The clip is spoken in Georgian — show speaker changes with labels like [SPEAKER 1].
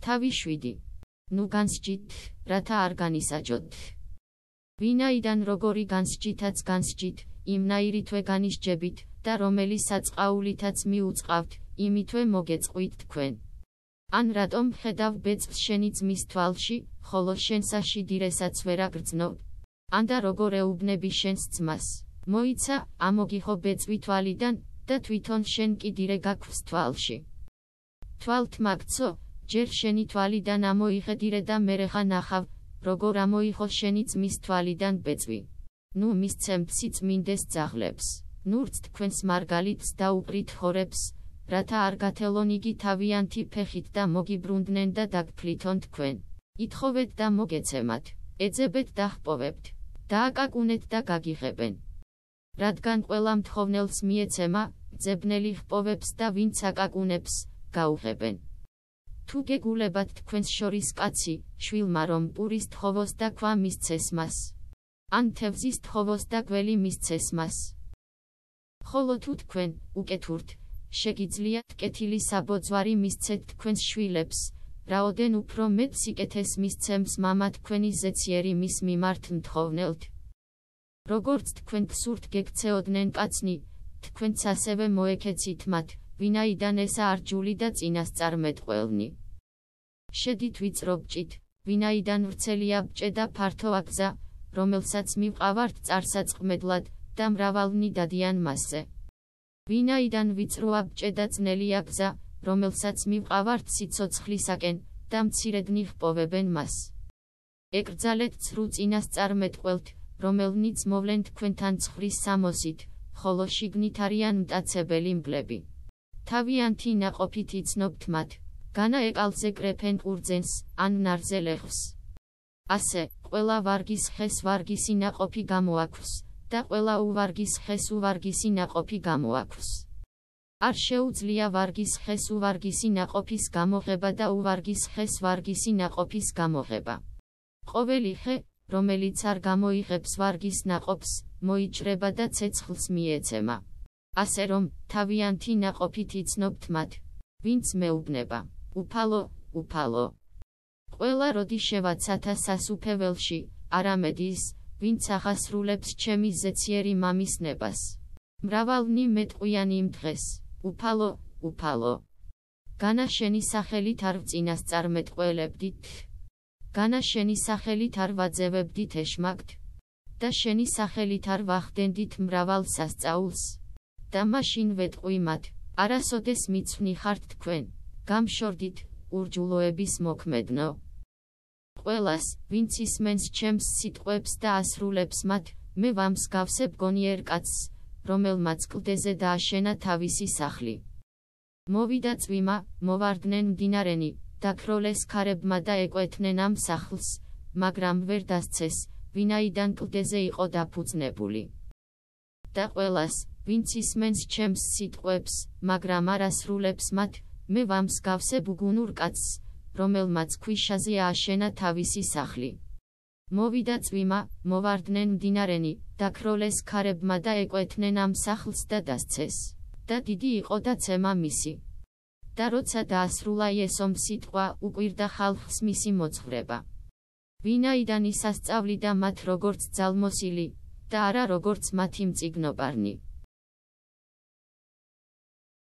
[SPEAKER 1] თავი შვიდი. ნუ განსჯით, რათა არ განისაჯოთ. ვინაიდან როგორი განსჯითაც განსჯით, იმნაირითვე განისჯებით და რომელი საწყაულითაც მიუწყავთ, იმითვე მოგეწყვით თქვენ. ან რატომ ხედავ ბეწს შენი ძმის თვალში, ხოლო შენსა შიდირესაც ვერ აგრძნობ? ან და როგორ ეუბნები შენს ძმას? მოიცა, ამოგიხო ბეწვი თვალიდან და თვითონ შენ კიდირე გაქვს თვალში. თვალთ მაგცო, ჯერ შენი თვალიდან ამოიხედირე და მერეხა ნახავ, როგორ ამოიხო შენი ძმის თვალიდან ბეწვი. ნუ მისცემთ სიწმინდეს ძაღლებს, ნურც თქვენს მარგალიტს დაუყრით ხორებს, რათა არ გათელონ იგი თავიანთი ფეხით და მოგიბრუნდნენ და დაგფლითონ თქვენ. ითხოვეთ და მოგეცემათ, ეძებეთ და ხპოვებთ, დააკაკუნეთ და გაგიღებენ. რადგან ყველა მთხოვნელს მიეცემა, ძებნელი ხპოვებს და ვინც აკაკუნებს, გაუღებენ. თუ გეგულებათ თქვენს შორის კაცი, შვილმა რომ პურის თხოვოს და ქვა მისცეს მას. ან თევზის თხოვოს და გველი მისცეს მას. ხოლო თუ თქვენ, უკეთურთ, შეგიძლიათ კეთილი საბოძვარი მისცეთ თქვენს შვილებს, რაოდენ უფრო მეტ სიკეთეს მისცემს მამა თქვენი ზეციერი მის მიმართ მთხოვნელთ. როგორც თქვენ გსურთ გეკცეოდნენ კაცნი, თქვენც ასევე მოეკეცით მათ, ვინაიდან ესა არჯული და წინასწარმეტყველნი. შედით ვიწრო ბჭით, ვინაიდან ვრცელია ბჭე და ფართო აკზა, რომელსაც მივყავართ წარსაწყმედლად და მრავალნი დადიან მასზე. ვინაიდან ვიწროა ბჭე და ძნელი აკზა, რომელსაც მივყავართ სიცოცხლისაკენ და მცირედნი ხპოვებენ მას. ეკრძალეთ ცრუ წინასწარმეტყველთ, რომელნიც მოვლენ თქვენთან ცხვრის სამოსით, ხოლო შიგნით არიან მტაცებელი მგლები. თავიანთი ნაყოფით იცნობთ მათ, განა ეკალზე კრეფენ ყურძენს, ან ნარზე ლეხს. ასე, ყველა ვარგის ხეს ვარგისი ნაყოფი გამოაქვს, და ყველა უვარგის ხეს უვარგისი ნაყოფი გამოაქვს. არ შეუძლია ვარგის ხეს უვარგისი ნაყოფის გამოღება და უვარგის ხეს ვარგისი ნაყოფის გამოღება. ყოველი ხე, რომელიც არ გამოიღებს ვარგის ნაყოფს, მოიჭრება და ცეცხლს მიეცემა. ასე რომ, თავიანთი ნაყოფით იცნობთ მათ, ვინც მეუბნება. უფალო, უფალო. ყველა როდი შევაცათა სასუფეველში, არამედის, ვინც ახასრულებს ჩემი ზეციერი მამის ნებას. მრავალნი მეტყვიანი იმ დღეს, უფალო, უფალო. განა შენი სახელით არ წინასწარმეტყველებდით. განა შენი სახელით არ ვაძევებდით ეშმაკთ. და შენი სახელით არ ვახდენდით მრავალ სასწაულს. და მაშინ ვეტყვი მათ, არასოდეს მიცვნი ხართ თქვენ. გამშორდით, ურჯულოების მოქმედნო. ყველას, ვინც ისმენს ჩემს სიტყვებს და ასრულებს მათ, მე ვამსგავსებ გონიერ კაცს, რომელმაც კლდეზე დააშენა თავისი სახლი. მოვიდა წვიმა, მოვარდნენ მდინარენი, დაქროლეს ქარებმა და ეკვეთნენ ამ სახლს, მაგრამ ვერ დასცეს, ვინაიდან კლდეზე იყო დაფუძნებული. და ყველას, ვინც ისმენს ჩემს სიტყვებს, მაგრამ არ ასრულებს მათ, მე ვამსგავსე ბუგუნურ კაცს, რომელმაც ქვიშაზე ააშენა თავისი სახლი. მოვიდა წვიმა, მოვარდნენ მდინარენი, დაქროლეს ქარებმა და ეკვეთნენ ამ სახლს და დასცეს. და დიდი იყო და ცემა მისი. და როცა დაასრულა ესომ სიტყვა, უკვირდა ხალხს მისი მოძღვრება. ვინაიდან ისასწავლიდა მათ როგორც ძალმოსილი, და არა როგორც მათი მწიგნობარნი.